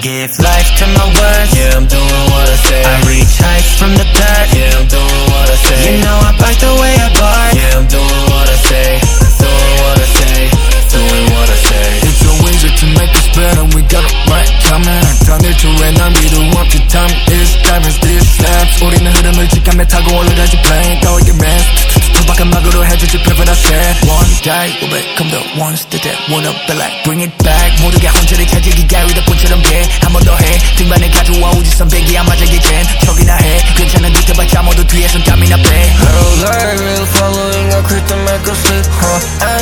give life to my words Yeah, I'm doing what I say I reach heights from the dirt Yeah, I'm doing what I say You know I bite the way I bark Yeah, I'm doing what I say Doing what I say Doing what I say It's your wings to make us better We got it right coming 단일 초에 난 미루 없지 Time is diamonds this snaps 우리는 흐름을 직감에 타고 올라가지 plane 너에게 man 투박한 막으로 해주지 prefer I said One day we'll become the ones that they wanna be like Bring it back 모두가 혼자를 차지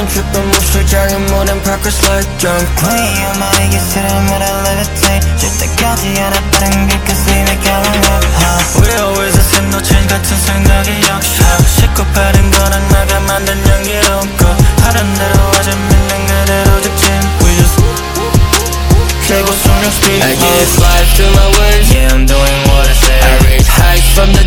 I ain't tripping, move straight, dragging more than Parker's like junk Queen, I'm out, you sit in with a levitate 절대까지 않아 빠른 길 cause we make our own way, huh? We always the same, no change 같은 생각이 역사 싣고 파는 거랑 나가 만든 연기로운 거 하던 대로 하지 믿는 그대로 직진 We just 최고 속력 speed I give life to my words Yeah, I'm doing what I say I reach heights from the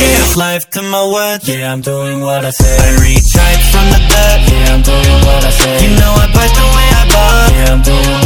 Yeah, life to my words. yeah, I'm doing what I say. I reach right from the dirt, yeah, I'm doing what I say. You know I bite the way I bite, yeah, I'm doing